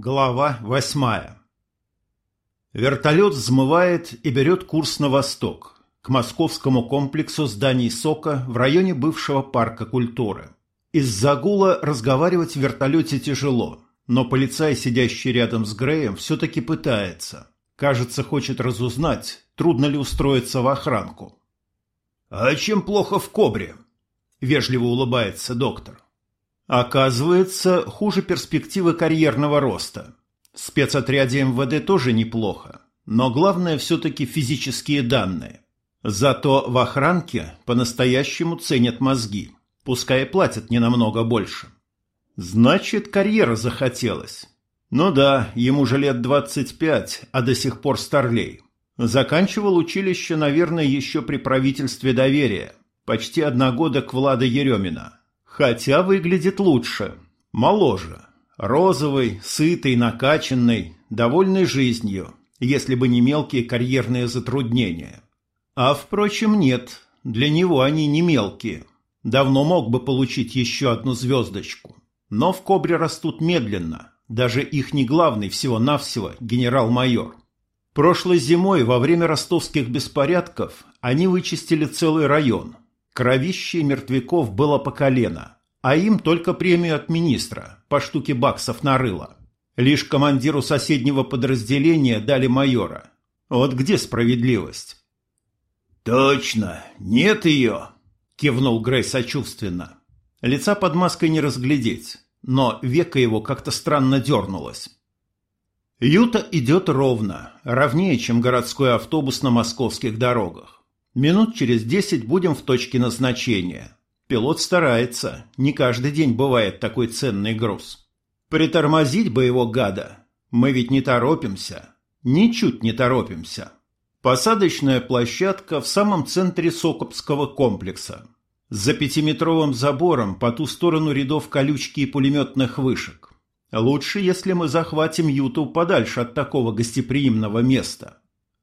Глава восьмая Вертолет взмывает и берет курс на восток, к московскому комплексу зданий СОКа в районе бывшего парка культуры. Из-за гула разговаривать в вертолете тяжело, но полицай, сидящий рядом с Греем, все-таки пытается. Кажется, хочет разузнать, трудно ли устроиться в охранку. «А чем плохо в Кобре?» – вежливо улыбается доктор. Оказывается, хуже перспективы карьерного роста. В спецотряде МВД тоже неплохо, но главное все-таки физические данные. Зато в охранке по-настоящему ценят мозги, пускай платят не намного больше. Значит, карьера захотелась. Ну да, ему же лет 25, а до сих пор старлей. Заканчивал училище, наверное, еще при правительстве доверия. Почти одногодок Влада Еремина. Хотя выглядит лучше, моложе. Розовый, сытый, накачанный, довольный жизнью, если бы не мелкие карьерные затруднения. А, впрочем, нет, для него они не мелкие. Давно мог бы получить еще одну звездочку. Но в Кобре растут медленно, даже их не главный всего-навсего генерал-майор. Прошлой зимой во время ростовских беспорядков они вычистили целый район – Кровищей мертвяков было по колено, а им только премию от министра, по штуке баксов на рыло. Лишь командиру соседнего подразделения дали майора. Вот где справедливость? «Точно, нет ее!» – кивнул Грей сочувственно. Лица под маской не разглядеть, но века его как-то странно дернулось. Юта идет ровно, ровнее, чем городской автобус на московских дорогах. Минут через десять будем в точке назначения. Пилот старается, не каждый день бывает такой ценный груз. Притормозить бы его гада. Мы ведь не торопимся. Ничуть не торопимся. Посадочная площадка в самом центре Сокопского комплекса. За пятиметровым забором по ту сторону рядов колючки и пулеметных вышек. Лучше, если мы захватим Юту подальше от такого гостеприимного места.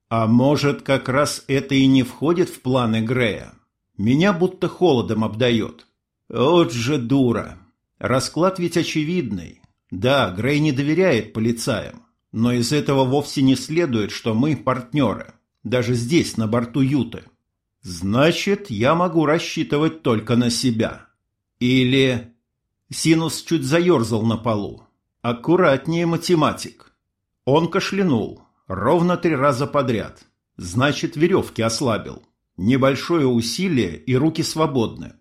А может, как раз это и не входит в планы Грея? Меня будто холодом обдает. Вот же дура. Расклад ведь очевидный. Да, Грей не доверяет полицаям, но из этого вовсе не следует, что мы партнеры, даже здесь, на борту Юты. Значит, я могу рассчитывать только на себя. Или... Синус чуть заерзал на полу. Аккуратнее, математик. Он кашлянул, Ровно три раза подряд. Значит, веревки ослабил. Небольшое усилие и руки свободны.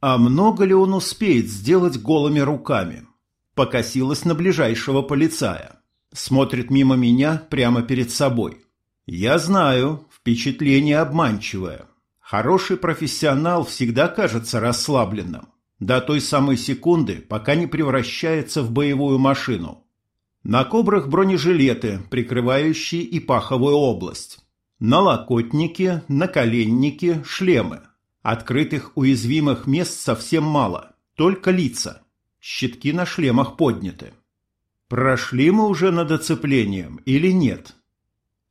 А много ли он успеет сделать голыми руками? Покосилась на ближайшего полицая. Смотрит мимо меня прямо перед собой. Я знаю, впечатление обманчивое. Хороший профессионал всегда кажется расслабленным. До той самой секунды, пока не превращается в боевую машину. На кобрах бронежилеты, прикрывающие и паховую область. На локотнике, наколеннике, шлемы. Открытых уязвимых мест совсем мало, только лица. Щитки на шлемах подняты. Прошли мы уже над оцеплением или нет?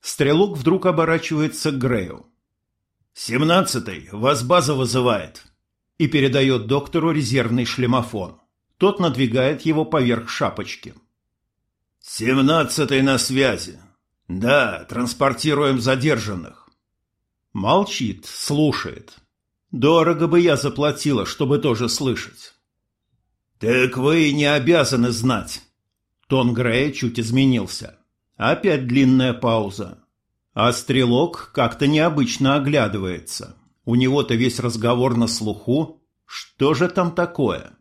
Стрелок вдруг оборачивается к Грею. «Семнадцатый, вас база вызывает!» и передает доктору резервный шлемофон. Тот надвигает его поверх шапочки. «Семнадцатый на связи. Да, транспортируем задержанных». Молчит, слушает. Дорого бы я заплатила, чтобы тоже слышать. «Так вы не обязаны знать». Тон Грея чуть изменился. Опять длинная пауза. А стрелок как-то необычно оглядывается. У него-то весь разговор на слуху. Что же там такое?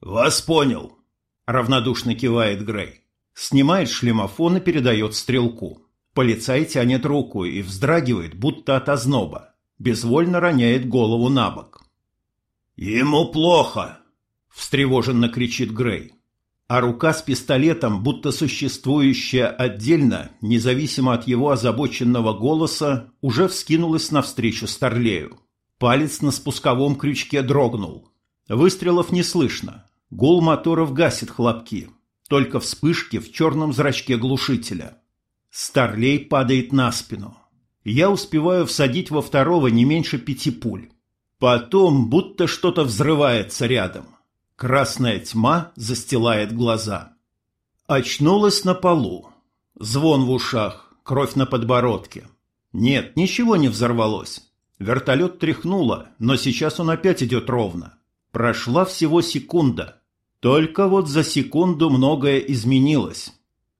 «Вас понял», — равнодушно кивает Грей. Снимает шлемофон и передает стрелку. Полицай тянет руку и вздрагивает, будто от озноба. Безвольно роняет голову на бок. «Ему плохо!» – встревоженно кричит Грей. А рука с пистолетом, будто существующая отдельно, независимо от его озабоченного голоса, уже вскинулась навстречу Старлею. Палец на спусковом крючке дрогнул. Выстрелов не слышно. Гул моторов гасит хлопки. Только вспышки в черном зрачке глушителя. Старлей падает на спину. Я успеваю всадить во второго не меньше пяти пуль. Потом будто что-то взрывается рядом. Красная тьма застилает глаза. Очнулась на полу. Звон в ушах, кровь на подбородке. Нет, ничего не взорвалось. Вертолет тряхнуло, но сейчас он опять идет ровно. Прошла всего секунда. Только вот за секунду многое изменилось.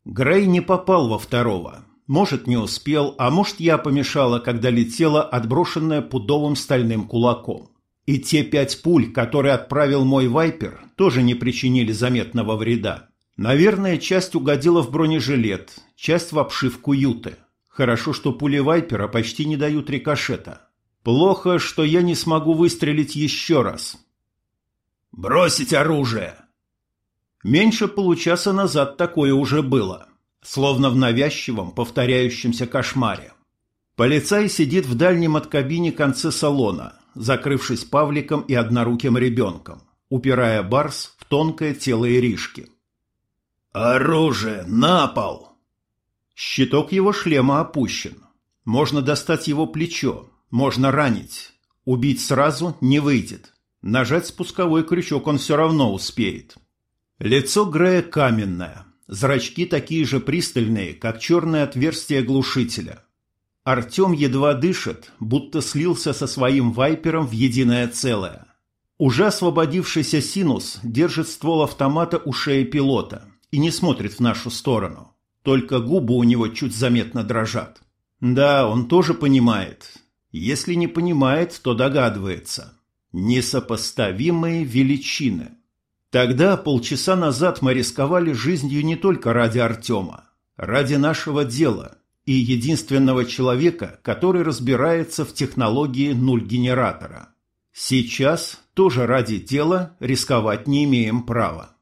Грей не попал во второго. Может, не успел, а может, я помешала, когда летела отброшенная пудовым стальным кулаком. И те пять пуль, которые отправил мой вайпер, тоже не причинили заметного вреда. Наверное, часть угодила в бронежилет, часть в обшивку юты. Хорошо, что пули вайпера почти не дают рикошета. Плохо, что я не смогу выстрелить еще раз. «Бросить оружие!» Меньше получаса назад такое уже было. Словно в навязчивом, повторяющемся кошмаре. Полицай сидит в дальнем от кабине конце салона, закрывшись Павликом и одноруким ребенком, упирая барс в тонкое тело Иришки. «Оружие! На пол!» Щиток его шлема опущен. Можно достать его плечо, можно ранить. Убить сразу не выйдет. Нажать спусковой крючок он все равно успеет. Лицо Грея каменное, зрачки такие же пристальные, как черное отверстие глушителя – Артем едва дышит, будто слился со своим вайпером в единое целое. Уже освободившийся Синус держит ствол автомата у шеи пилота и не смотрит в нашу сторону. Только губы у него чуть заметно дрожат. Да, он тоже понимает. Если не понимает, то догадывается. Несопоставимые величины. Тогда, полчаса назад, мы рисковали жизнью не только ради Артема. Ради нашего дела – и единственного человека, который разбирается в технологии нуль-генератора. Сейчас тоже ради дела рисковать не имеем права.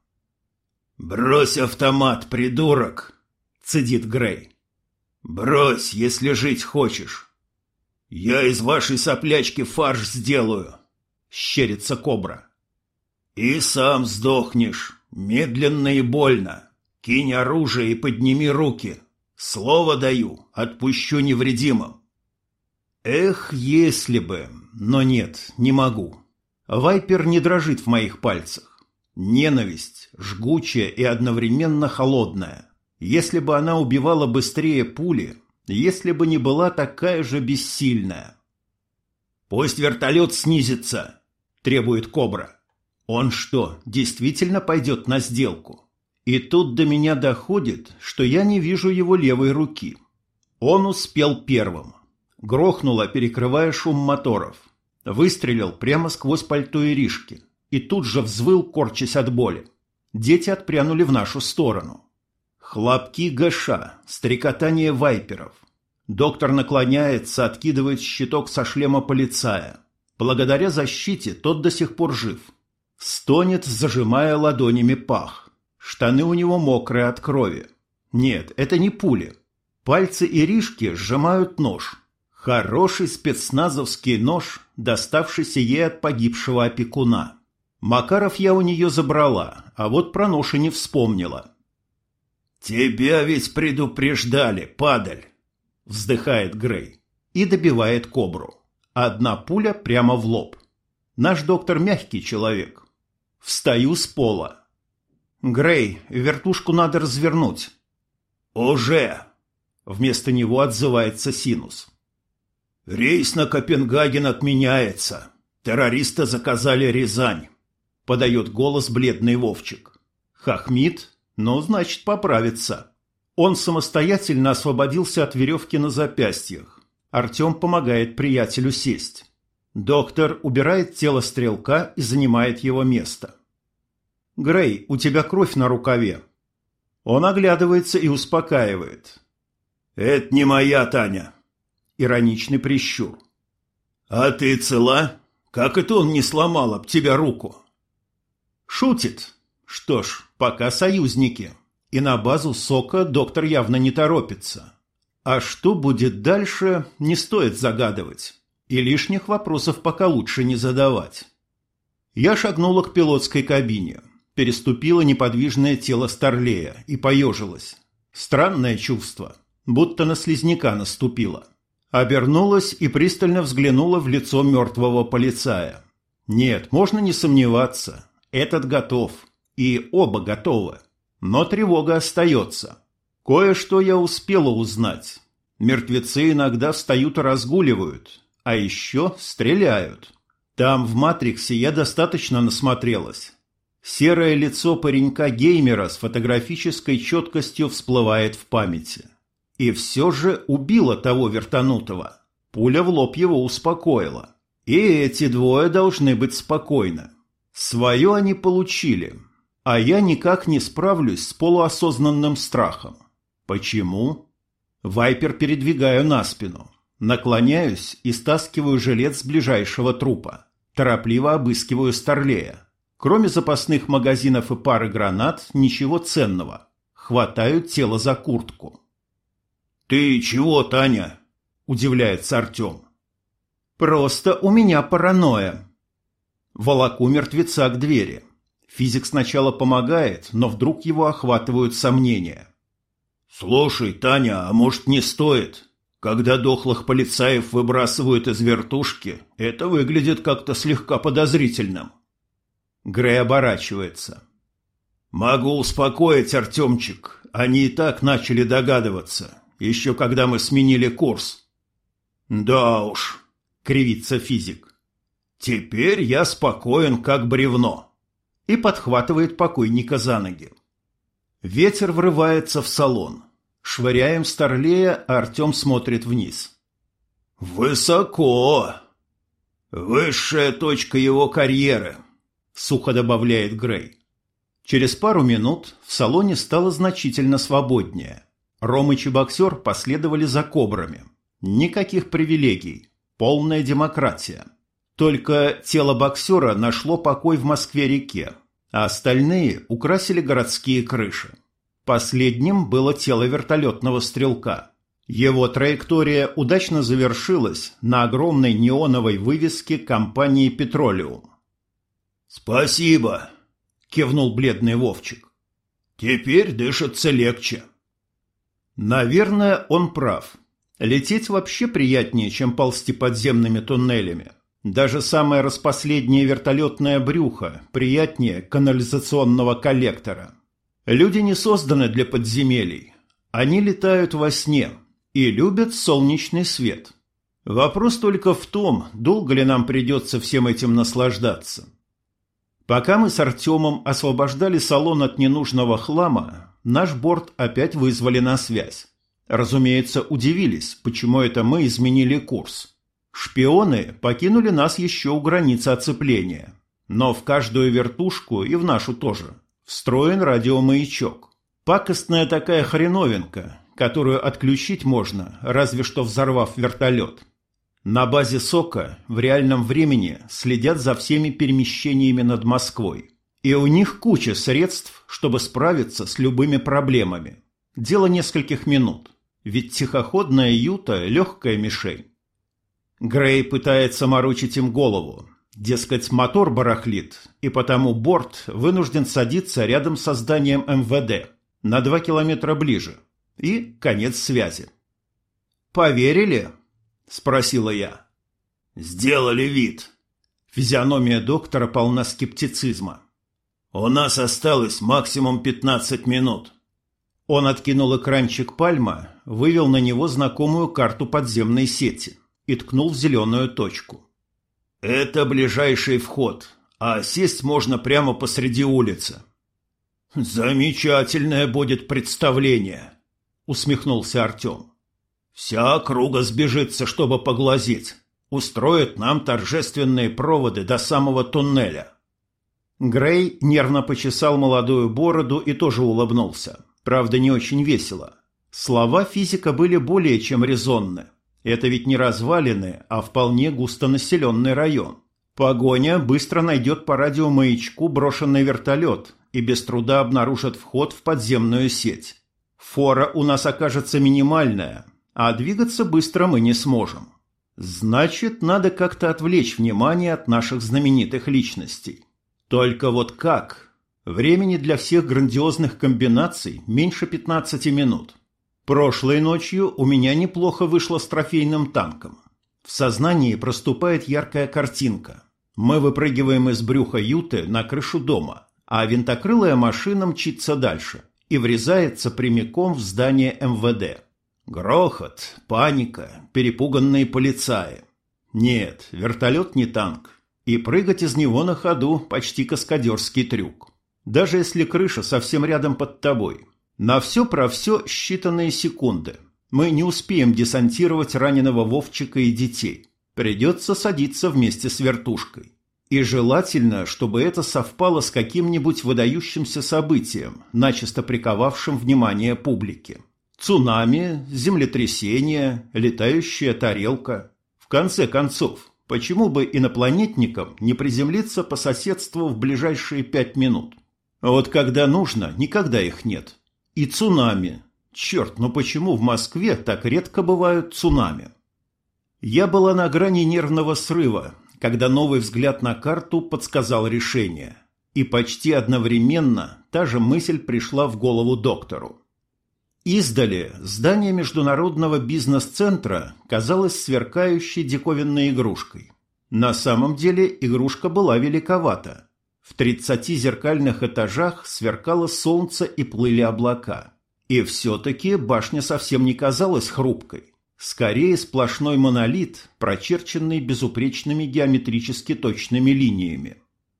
«Брось автомат, придурок!» – цедит Грей. «Брось, если жить хочешь. Я из вашей соплячки фарш сделаю!» – щерится кобра. «И сам сдохнешь, медленно и больно. Кинь оружие и подними руки!» Слово даю, отпущу невредимым. Эх, если бы, но нет, не могу. Вайпер не дрожит в моих пальцах. Ненависть, жгучая и одновременно холодная. Если бы она убивала быстрее пули, если бы не была такая же бессильная. «Пусть вертолет снизится», — требует Кобра. «Он что, действительно пойдет на сделку?» И тут до меня доходит, что я не вижу его левой руки. Он успел первым. Грохнуло, перекрывая шум моторов. Выстрелил прямо сквозь пальто Иришки. И тут же взвыл, корчась от боли. Дети отпрянули в нашу сторону. Хлопки гаша, стрекотание вайперов. Доктор наклоняется, откидывает щиток со шлема полицая. Благодаря защите тот до сих пор жив. Стонет, зажимая ладонями пах. Штаны у него мокрые от крови. Нет, это не пули. Пальцы Иришки сжимают нож. Хороший спецназовский нож, доставшийся ей от погибшего опекуна. Макаров я у нее забрала, а вот про нож и не вспомнила. «Тебя ведь предупреждали, падаль!» Вздыхает Грей и добивает кобру. Одна пуля прямо в лоб. Наш доктор мягкий человек. Встаю с пола. «Грей, вертушку надо развернуть». «Уже!» Вместо него отзывается Синус. «Рейс на Копенгаген отменяется. Террористы заказали Рязань», — подает голос бледный Вовчик. «Хахмит? Ну, значит, поправится». Он самостоятельно освободился от веревки на запястьях. Артем помогает приятелю сесть. Доктор убирает тело стрелка и занимает его место. «Грей, у тебя кровь на рукаве». Он оглядывается и успокаивает. «Это не моя Таня». Ироничный прищур. «А ты цела? Как это он не сломал об тебя руку?» Шутит. Что ж, пока союзники. И на базу сока доктор явно не торопится. А что будет дальше, не стоит загадывать. И лишних вопросов пока лучше не задавать. Я шагнула к пилотской кабине переступила неподвижное тело Старлея и поежилась. Странное чувство, будто на слизняка наступила. Обернулась и пристально взглянула в лицо мертвого полицая. Нет, можно не сомневаться, этот готов. И оба готовы. Но тревога остается. Кое-что я успела узнать. Мертвецы иногда встают и разгуливают, а еще стреляют. Там, в «Матриксе», я достаточно насмотрелась. Серое лицо паренька-геймера с фотографической четкостью всплывает в памяти. И все же убило того вертанутого. Пуля в лоб его успокоила. И эти двое должны быть спокойны. Свое они получили, а я никак не справлюсь с полуосознанным страхом. Почему? Вайпер передвигаю на спину. Наклоняюсь и стаскиваю жилет с ближайшего трупа. Торопливо обыскиваю Старлея. Кроме запасных магазинов и пары гранат, ничего ценного. Хватаю тело за куртку. «Ты чего, Таня?» – удивляется Артем. «Просто у меня паранойя», Волоку мертвеца к двери. Физик сначала помогает, но вдруг его охватывают сомнения. «Слушай, Таня, а может не стоит? Когда дохлых полицаев выбрасывают из вертушки, это выглядит как-то слегка подозрительным». Грей оборачивается. «Могу успокоить, Артемчик. Они и так начали догадываться, еще когда мы сменили курс». «Да уж», — кривится физик. Теперь я спокоен, как бревно. И подхватывает покойника за ноги. Ветер врывается в салон. Швыряем старлея, а Артем смотрит вниз. «Высоко! Высшая точка его карьеры», — сухо добавляет Грей. Через пару минут в салоне стало значительно свободнее. Ромыч и боксер последовали за кобрами. Никаких привилегий. Полная демократия. Только тело боксера нашло покой в Москве-реке, а остальные украсили городские крыши. Последним было тело вертолетного стрелка. Его траектория удачно завершилась на огромной неоновой вывеске компании «Петролиум». «Спасибо», — кивнул бледный Вовчик. «Теперь дышится легче». Наверное, он прав. Лететь вообще приятнее, чем ползти подземными туннелями. Даже самое распоследнее вертолетное брюхо приятнее канализационного коллектора. Люди не созданы для подземелий. Они летают во сне и любят солнечный свет. Вопрос только в том, долго ли нам придется всем этим наслаждаться. Пока мы с Артемом освобождали салон от ненужного хлама, наш борт опять вызвали на связь. Разумеется, удивились, почему это мы изменили курс. Шпионы покинули нас еще у границы оцепления. Но в каждую вертушку, и в нашу тоже, встроен радиомаячок. Пакостная такая хреновинка, которую отключить можно, разве что взорвав вертолет. На базе СОКа в реальном времени следят за всеми перемещениями над Москвой. И у них куча средств, чтобы справиться с любыми проблемами. Дело нескольких минут. Ведь тихоходная юта – легкая мишень. Грей пытается морочить им голову. Дескать, мотор барахлит, и потому борт вынужден садиться рядом с зданием МВД, на два километра ближе. И конец связи. «Поверили?» – спросила я. «Сделали вид». Физиономия доктора полна скептицизма. «У нас осталось максимум 15 минут». Он откинул экранчик пальма, вывел на него знакомую карту подземной сети – и ткнул в зеленую точку. «Это ближайший вход, а сесть можно прямо посреди улицы». «Замечательное будет представление», — усмехнулся Артем. «Вся округа сбежится, чтобы поглазеть. Устроят нам торжественные проводы до самого туннеля». Грей нервно почесал молодую бороду и тоже улыбнулся. Правда, не очень весело. Слова физика были более чем резонны. Это ведь не развалины, а вполне густонаселенный район. Погоня быстро найдет по радиомаячку брошенный вертолет и без труда обнаружит вход в подземную сеть. Фора у нас окажется минимальная, а двигаться быстро мы не сможем. Значит, надо как-то отвлечь внимание от наших знаменитых личностей. Только вот как? Времени для всех грандиозных комбинаций меньше 15 минут. Прошлой ночью у меня неплохо вышло с трофейным танком. В сознании проступает яркая картинка. Мы выпрыгиваем из брюха юты на крышу дома, а винтокрылая машина мчится дальше, и врезается прямиком в здание МВД. Грохот, паника, перепуганные полицаи. Нет, вертолет не танк, и прыгать из него на ходу почти каскадерский трюк. Даже если крыша совсем рядом под тобой. На все про все считанные секунды. Мы не успеем десантировать раненого Вовчика и детей. Придется садиться вместе с вертушкой. И желательно, чтобы это совпало с каким-нибудь выдающимся событием, начисто приковавшим внимание публики. Цунами, землетрясение, летающая тарелка. В конце концов, почему бы инопланетникам не приземлиться по соседству в ближайшие пять минут? Вот когда нужно, никогда их нет. И цунами. Черт, ну почему в Москве так редко бывают цунами? Я была на грани нервного срыва, когда новый взгляд на карту подсказал решение. И почти одновременно та же мысль пришла в голову доктору. Издали здание международного бизнес-центра казалось сверкающей диковинной игрушкой. На самом деле игрушка была великовата. В тридцати зеркальных этажах сверкало солнце и плыли облака. И все-таки башня совсем не казалась хрупкой. Скорее сплошной монолит, прочерченный безупречными геометрически точными линиями.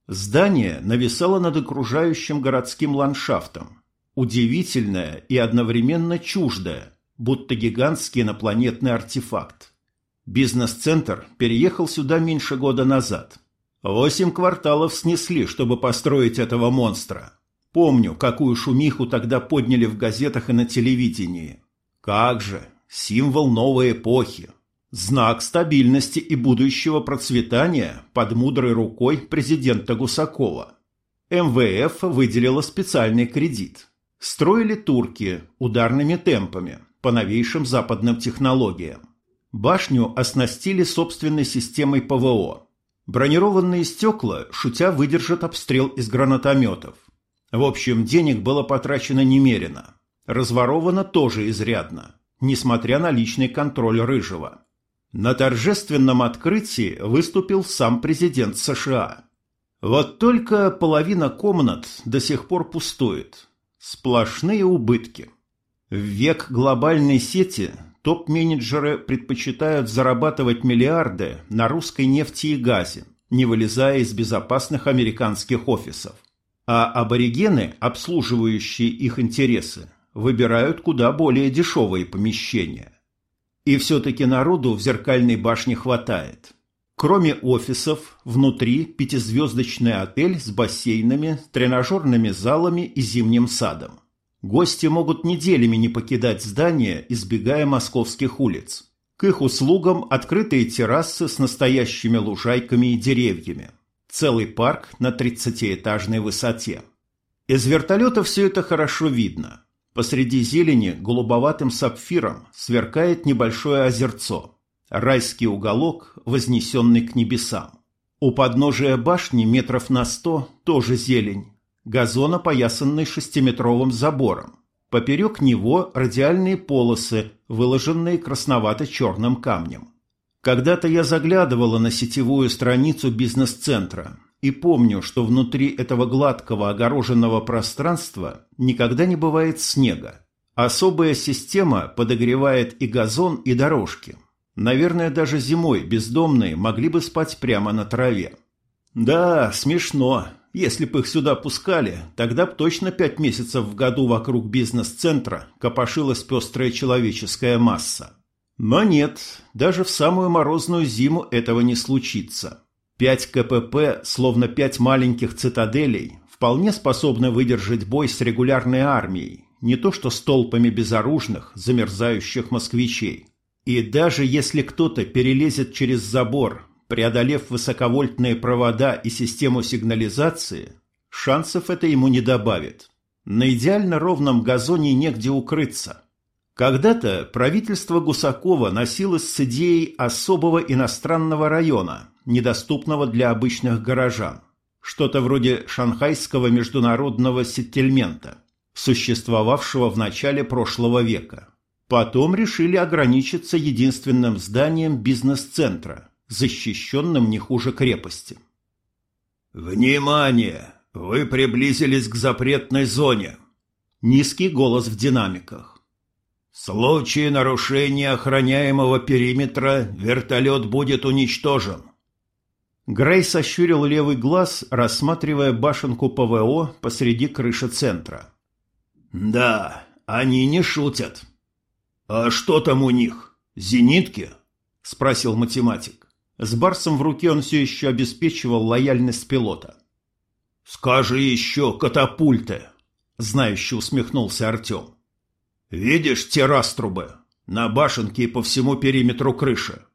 Здание нависало над окружающим городским ландшафтом. Удивительное и одновременно чуждое, будто гигантский инопланетный артефакт. Бизнес-центр переехал сюда меньше года назад. Восемь кварталов снесли, чтобы построить этого монстра. Помню, какую шумиху тогда подняли в газетах и на телевидении. Как же, символ новой эпохи, знак стабильности и будущего процветания под мудрой рукой президента Гусакова. МВФ выделила специальный кредит. Строили турки ударными темпами по новейшим западным технологиям. Башню оснастили собственной системой ПВО. Бронированные стекла, шутя, выдержат обстрел из гранатометов. В общем, денег было потрачено немерено. Разворовано тоже изрядно несмотря на личный контроль Рыжего. На торжественном открытии выступил сам президент США. Вот только половина комнат до сих пор пустует. Сплошные убытки. В век глобальной сети топ-менеджеры предпочитают зарабатывать миллиарды на русской нефти и газе, не вылезая из безопасных американских офисов. А аборигены, обслуживающие их интересы, выбирают куда более дешевые помещения. И все-таки народу в зеркальной башне хватает. Кроме офисов, внутри пятизвездочный отель с бассейнами, тренажерными залами и зимним садом. Гости могут неделями не покидать здание, избегая московских улиц. К их услугам открытые террасы с настоящими лужайками и деревьями. Целый парк на 30-этажной высоте. Из вертолета все это хорошо видно. Посреди зелени голубоватым сапфиром сверкает небольшое озерцо. Райский уголок, вознесенный к небесам. У подножия башни метров на сто тоже зелень. Газон, опоясанный шестиметровым забором. Поперек него радиальные полосы, выложенные красновато-черным камнем. Когда-то я заглядывала на сетевую страницу бизнес-центра и помню, что внутри этого гладкого огороженного пространства никогда не бывает снега. Особая система подогревает и газон, и дорожки. Наверное, даже зимой бездомные могли бы спать прямо на траве. Да, смешно. Если бы их сюда пускали, тогда б точно пять месяцев в году вокруг бизнес-центра копошилась пестрая человеческая масса. Но нет, даже в самую морозную зиму этого не случится. Пять КПП, словно пять маленьких цитаделей, вполне способны выдержать бой с регулярной армией, не то что с толпами безоружных, замерзающих москвичей. И даже если кто-то перелезет через забор, преодолев высоковольтные провода и систему сигнализации, шансов это ему не добавит. На идеально ровном газоне негде укрыться. Когда-то правительство Гусакова носилось с идеей особого иностранного района, недоступного для обычных горожан. Что-то вроде шанхайского международного сеттельмента, существовавшего в начале прошлого века. Потом решили ограничиться единственным зданием бизнес-центра, защищенным не хуже крепости. «Внимание! Вы приблизились к запретной зоне!» Низкий голос в динамиках. В случае нарушения охраняемого периметра вертолет будет уничтожен. Грей сощурил левый глаз, рассматривая башенку ПВО посреди крыши центра. «Да, они не шутят». «А что там у них? Зенитки?» – спросил математик. С Барсом в руке он все еще обеспечивал лояльность пилота. «Скажи еще катапульты!» – знающе усмехнулся Артем. «Видишь те раструбы? На башенке и по всему периметру крыши?»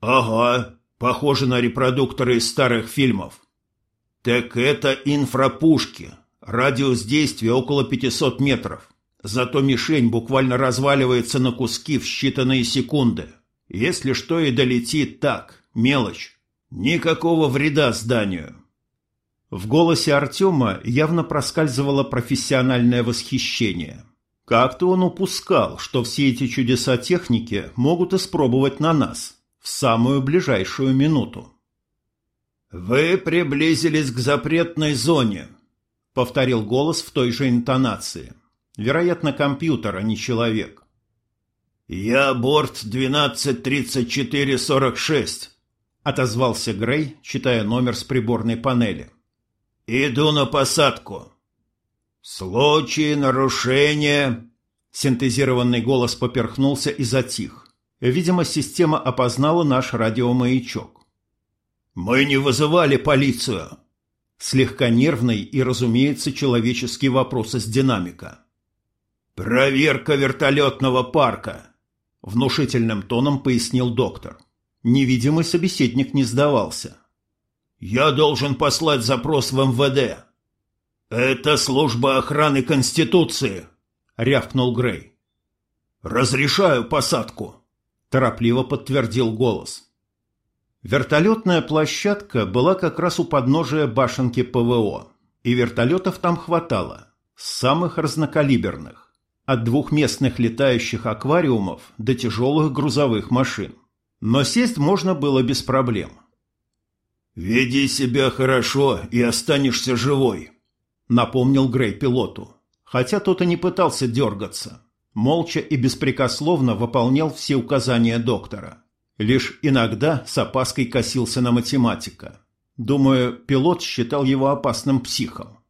«Ага, Похоже на репродукторы из старых фильмов. Так это инфрапушки. Радиус действия около 500 метров. Зато мишень буквально разваливается на куски в считанные секунды. Если что и долетит так, мелочь. Никакого вреда зданию. В голосе Артема явно проскальзывало профессиональное восхищение. Как-то он упускал, что все эти чудеса техники могут испробовать на нас в самую ближайшую минуту. «Вы приблизились к запретной зоне», — повторил голос в той же интонации. Вероятно, компьютер, а не человек. «Я борт 123446», — отозвался Грей, читая номер с приборной панели. «Иду на посадку». «Случай нарушения...» Синтезированный голос поперхнулся и затих. Видимо, система опознала наш радиомаячок. «Мы не вызывали полицию!» Слегка нервный и, разумеется, человеческий вопрос из динамика. «Проверка вертолетного парка!» Внушительным тоном пояснил доктор. Невидимый собеседник не сдавался. «Я должен послать запрос в МВД». «Это служба охраны Конституции», — рявкнул Грей. «Разрешаю посадку», – торопливо подтвердил голос. Вертолетная площадка была как раз у подножия башенки ПВО, и вертолетов там хватало, самых разнокалиберных, от двухместных летающих аквариумов до тяжелых грузовых машин. Но сесть можно было без проблем. «Веди себя хорошо и останешься живой», — напомнил Грей пилоту, хотя тот и не пытался дергаться молча и беспрекословно выполнял все указания доктора. Лишь иногда с опаской косился на математика. Думаю, пилот считал его опасным психом.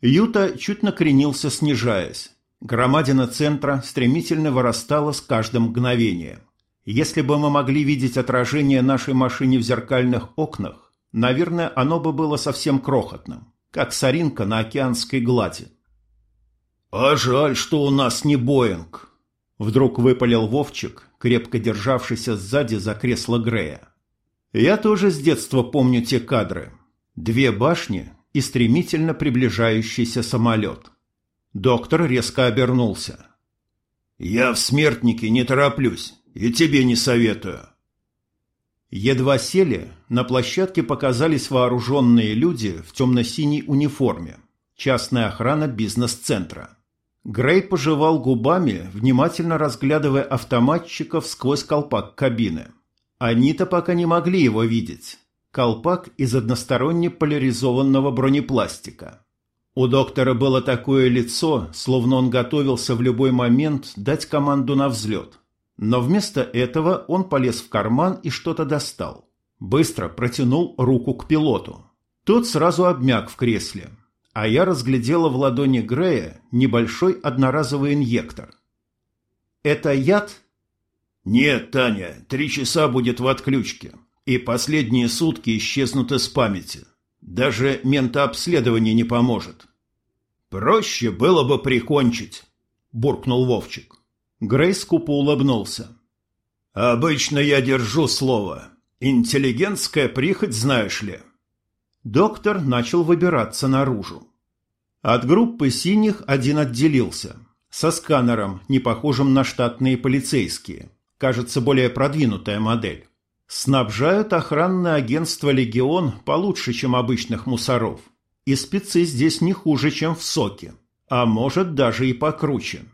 Юта чуть накренился, снижаясь. Громадина центра стремительно вырастала с каждым мгновением. Если бы мы могли видеть отражение нашей машины в зеркальных окнах, наверное, оно бы было совсем крохотным, как соринка на океанской глади. «А жаль, что у нас не Боинг!» Вдруг выпалил Вовчик, крепко державшийся сзади за кресло Грея. «Я тоже с детства помню те кадры. Две башни и стремительно приближающийся самолет». Доктор резко обернулся. «Я в смертнике не тороплюсь и тебе не советую». Едва сели, на площадке показались вооруженные люди в темно-синей униформе. Частная охрана бизнес-центра. Грей пожевал губами, внимательно разглядывая автоматчиков сквозь колпак кабины. Они-то пока не могли его видеть. Колпак из односторонне поляризованного бронепластика. У доктора было такое лицо, словно он готовился в любой момент дать команду на взлет. Но вместо этого он полез в карман и что-то достал. Быстро протянул руку к пилоту. Тот сразу обмяк в кресле а я разглядела в ладони Грея небольшой одноразовый инъектор. «Это яд?» «Нет, Таня, три часа будет в отключке, и последние сутки исчезнут из памяти. Даже ментообследование не поможет». «Проще было бы прикончить», – буркнул Вовчик. Грей скупо улыбнулся. «Обычно я держу слово. Интеллигентская прихоть, знаешь ли». Доктор начал выбираться наружу. От группы синих один отделился. Со сканером, не похожим на штатные полицейские. Кажется, более продвинутая модель. Снабжают охранное агентство «Легион» получше, чем обычных мусоров. И спецы здесь не хуже, чем в соке. А может, даже и покруче.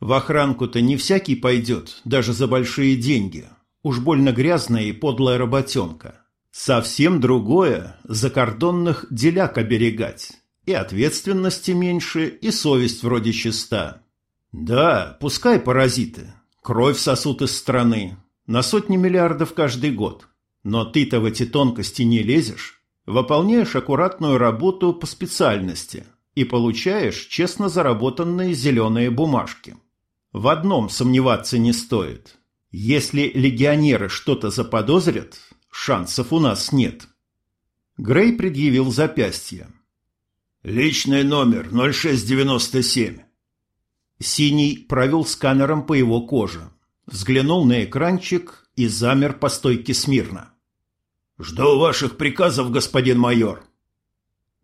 В охранку-то не всякий пойдет, даже за большие деньги. Уж больно грязная и подлая работенка. Совсем другое – закордонных деляк оберегать. И ответственности меньше, и совесть вроде чиста. Да, пускай паразиты. Кровь сосут из страны. На сотни миллиардов каждый год. Но ты-то в эти тонкости не лезешь. Выполняешь аккуратную работу по специальности и получаешь честно заработанные зеленые бумажки. В одном сомневаться не стоит. Если легионеры что-то заподозрят, шансов у нас нет. Грей предъявил запястье. «Личный номер 0697». Синий провел сканером по его коже, взглянул на экранчик и замер по стойке смирно. «Жду ваших приказов, господин майор».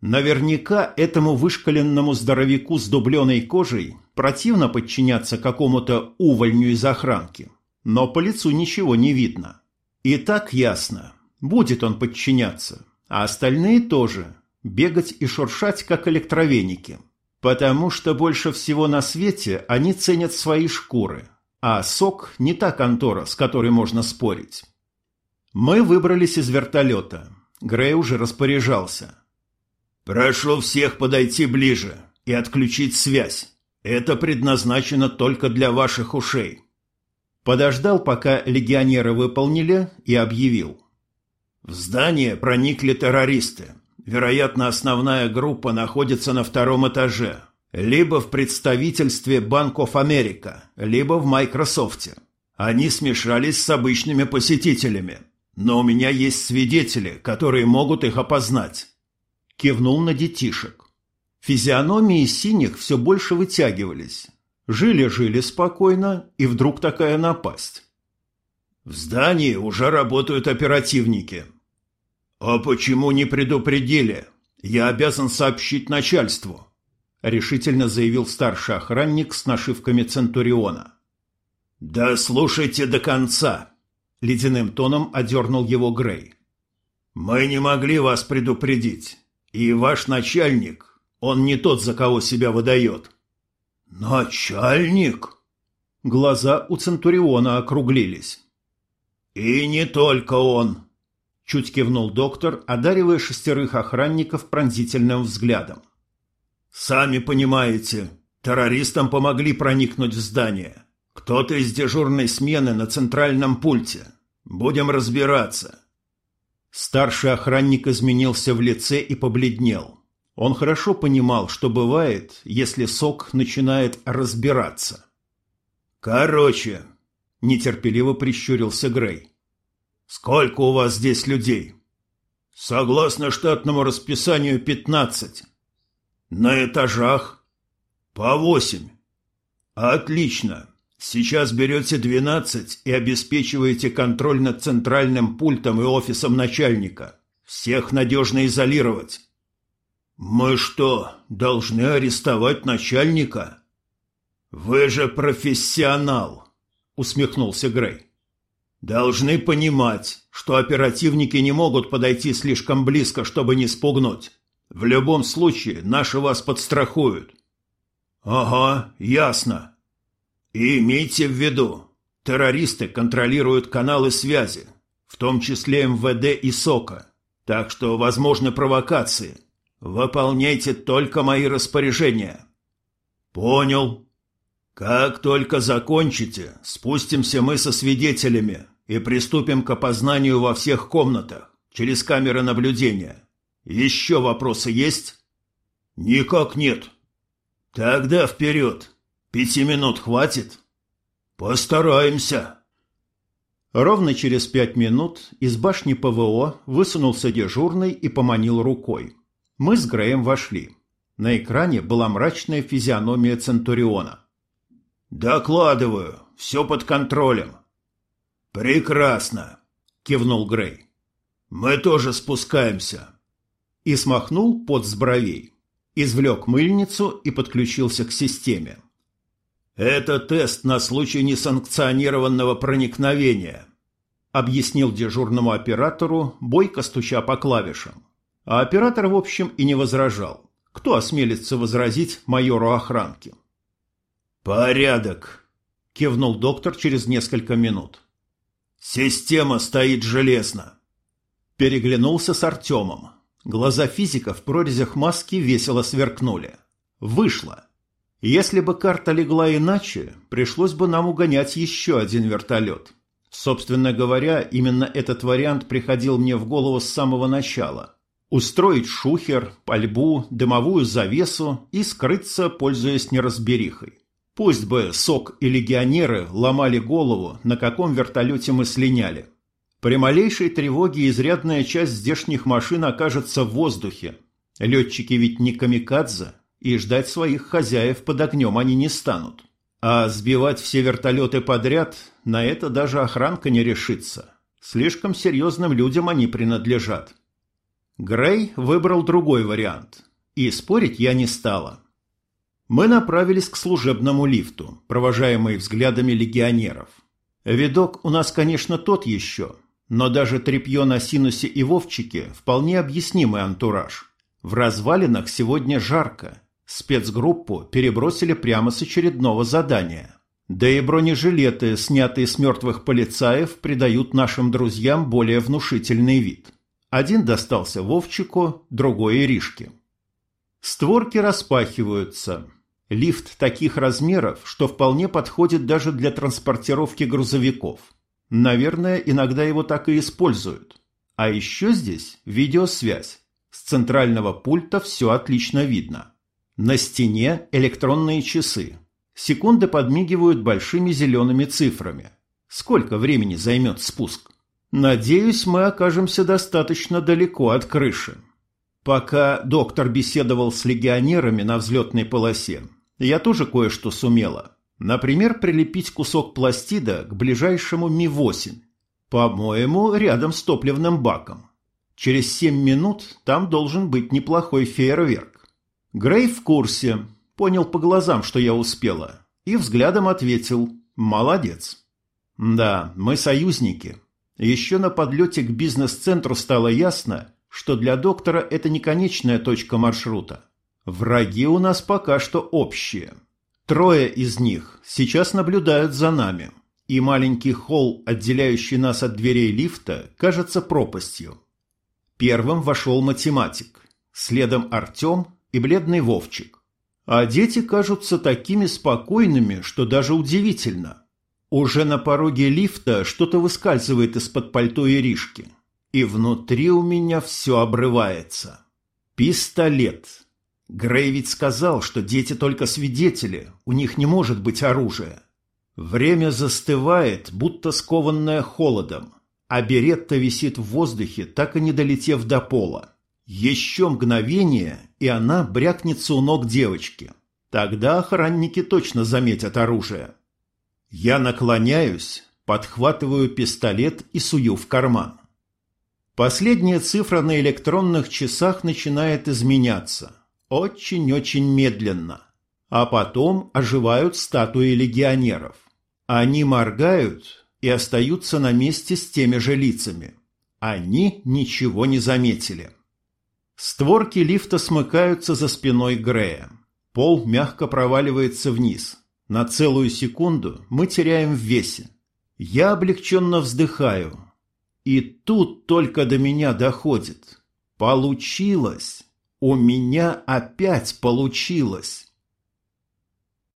Наверняка этому вышкаленному здоровяку с дубленой кожей противно подчиняться какому-то увольню из охранки, но по лицу ничего не видно. И так ясно, будет он подчиняться, а остальные тоже, бегать и шуршать, как электровеники, потому что больше всего на свете они ценят свои шкуры, а СОК не та контора, с которой можно спорить. Мы выбрались из вертолета. Грей уже распоряжался. «Прошу всех подойти ближе и отключить связь. Это предназначено только для ваших ушей». Подождал, пока легионеры выполнили, и объявил. «В здание проникли террористы. Вероятно, основная группа находится на втором этаже, либо в представительстве Bank of America, либо в Майкрософте. Они смешались с обычными посетителями, но у меня есть свидетели, которые могут их опознать кивнул на детишек. Физиономии синих все больше вытягивались. Жили-жили спокойно, и вдруг такая напасть. В здании уже работают оперативники. А почему не предупредили? Я обязан сообщить начальству, решительно заявил старший охранник с нашивками Центуриона. Да слушайте до конца, ледяным тоном одернул его Грей. Мы не могли вас предупредить. И ваш начальник, он не тот, за кого себя выдает. Начальник? Глаза у Центуриона округлились. И не только он. Чуть кивнул доктор, одаривая шестерых охранников пронзительным взглядом. Сами понимаете, террористам помогли проникнуть в здание. Кто-то из дежурной смены на центральном пульте. Будем разбираться. Старший охранник изменился в лице и побледнел. Он хорошо понимал, что бывает, если сок начинает разбираться. «Короче», — нетерпеливо прищурился Грей. «Сколько у вас здесь людей?» «Согласно штатному расписанию, пятнадцать». «На этажах?» «По восемь». «Отлично. Сейчас берете 12 и обеспечиваете контроль над центральным пультом и офисом начальника. Всех надежно изолировать. Мы что, должны арестовать начальника? Вы же профессионал, усмехнулся Грей. Должны понимать, что оперативники не могут подойти слишком близко, чтобы не спугнуть. В любом случае, наши вас подстрахуют. Ага, ясно. И имейте в виду, террористы контролируют каналы связи, в том числе МВД и СОКа, так что возможны провокации. Выполняйте только мои распоряжения. Понял. Как только закончите, спустимся мы со свидетелями и приступим к опознанию во всех комнатах через камеры наблюдения. Еще вопросы есть? Никак нет. Тогда вперед. Пяти минут хватит? Постараемся. Ровно через пять минут из башни ПВО высунулся дежурный и поманил рукой. Мы с Греем вошли. На экране была мрачная физиономия Центуриона. «Докладываю, все под контролем». «Прекрасно», — кивнул Грей. «Мы тоже спускаемся». И смахнул под с бровей. Извлек мыльницу и подключился к системе. «Это тест на случай несанкционированного проникновения», объяснил дежурному оператору, бойко стуча по клавишам. А оператор, в общем, и не возражал. Кто осмелится возразить майору охранки? «Порядок», – кивнул доктор через несколько минут. «Система стоит железно». Переглянулся с Артемом. Глаза физика в прорезях маски весело сверкнули. Вышло. Если бы карта легла иначе, пришлось бы нам угонять еще один вертолет. Собственно говоря, именно этот вариант приходил мне в голову с самого начала. Устроить шухер, пальбу, дымовую завесу и скрыться, пользуясь неразберихой. Пусть бы СОК и легионеры ломали голову, на каком вертолете мы слиняли. При малейшей тревоге изрядная часть здешних машин окажется в воздухе. Летчики ведь не камикадзе, и ждать своих хозяев под огнем они не станут. А сбивать все вертолеты подряд, на это даже охранка не решится. Слишком серьезным людям они принадлежат. Грей выбрал другой вариант, и спорить я не стала. Мы направились к служебному лифту, провожаемые взглядами легионеров. Видок у нас, конечно, тот еще, но даже тряпье на синусе и вовчике вполне объяснимый антураж. В развалинах сегодня жарко. Спецгруппу перебросили прямо с очередного задания. Да и бронежилеты, снятые с мертвых полицаев, придают нашим друзьям более внушительный вид. Один достался Вовчику, другой – Иришке. Створки распахиваются. Лифт таких размеров, что вполне подходит даже для транспортировки грузовиков – Наверное, иногда его так и используют. А еще здесь видеосвязь. С центрального пульта все отлично видно. На стене электронные часы. Секунды подмигивают большими зелеными цифрами. Сколько времени займет спуск? Надеюсь, мы окажемся достаточно далеко от крыши. Пока доктор беседовал с легионерами на взлетной полосе, я тоже кое-что сумела. Например, прилепить кусок пластида к ближайшему Ми-8. По-моему, рядом с топливным баком. Через 7 минут там должен быть неплохой фейерверк. Грей в курсе, понял по глазам, что я успела, и взглядом ответил «Молодец». Да, мы союзники. Еще на подлете к бизнес-центру стало ясно, что для доктора это не конечная точка маршрута. Враги у нас пока что общие – Трое из них сейчас наблюдают за нами, и маленький холл, отделяющий нас от дверей лифта, кажется пропастью. Первым вошел математик, следом Артем и бледный Вовчик. А дети кажутся такими спокойными, что даже удивительно. Уже на пороге лифта что-то выскальзывает из-под пальто Иришки, и внутри у меня все обрывается. Пистолет. Грей ведь сказал, что дети только свидетели, у них не может быть оружия. Время застывает, будто скованное холодом, а беретта висит в воздухе, так и не долетев до пола. Еще мгновение, и она брякнется у ног девочки. Тогда охранники точно заметят оружие. Я наклоняюсь, подхватываю пистолет и сую в карман. Последняя цифра на электронных часах начинает изменяться – очень-очень медленно. А потом оживают статуи легионеров. Они моргают и остаются на месте с теми же лицами. Они ничего не заметили. Створки лифта смыкаются за спиной Грея. Пол мягко проваливается вниз. На целую секунду мы теряем в весе. Я облегченно вздыхаю. И тут только до меня доходит. Получилось! У меня опять получилось.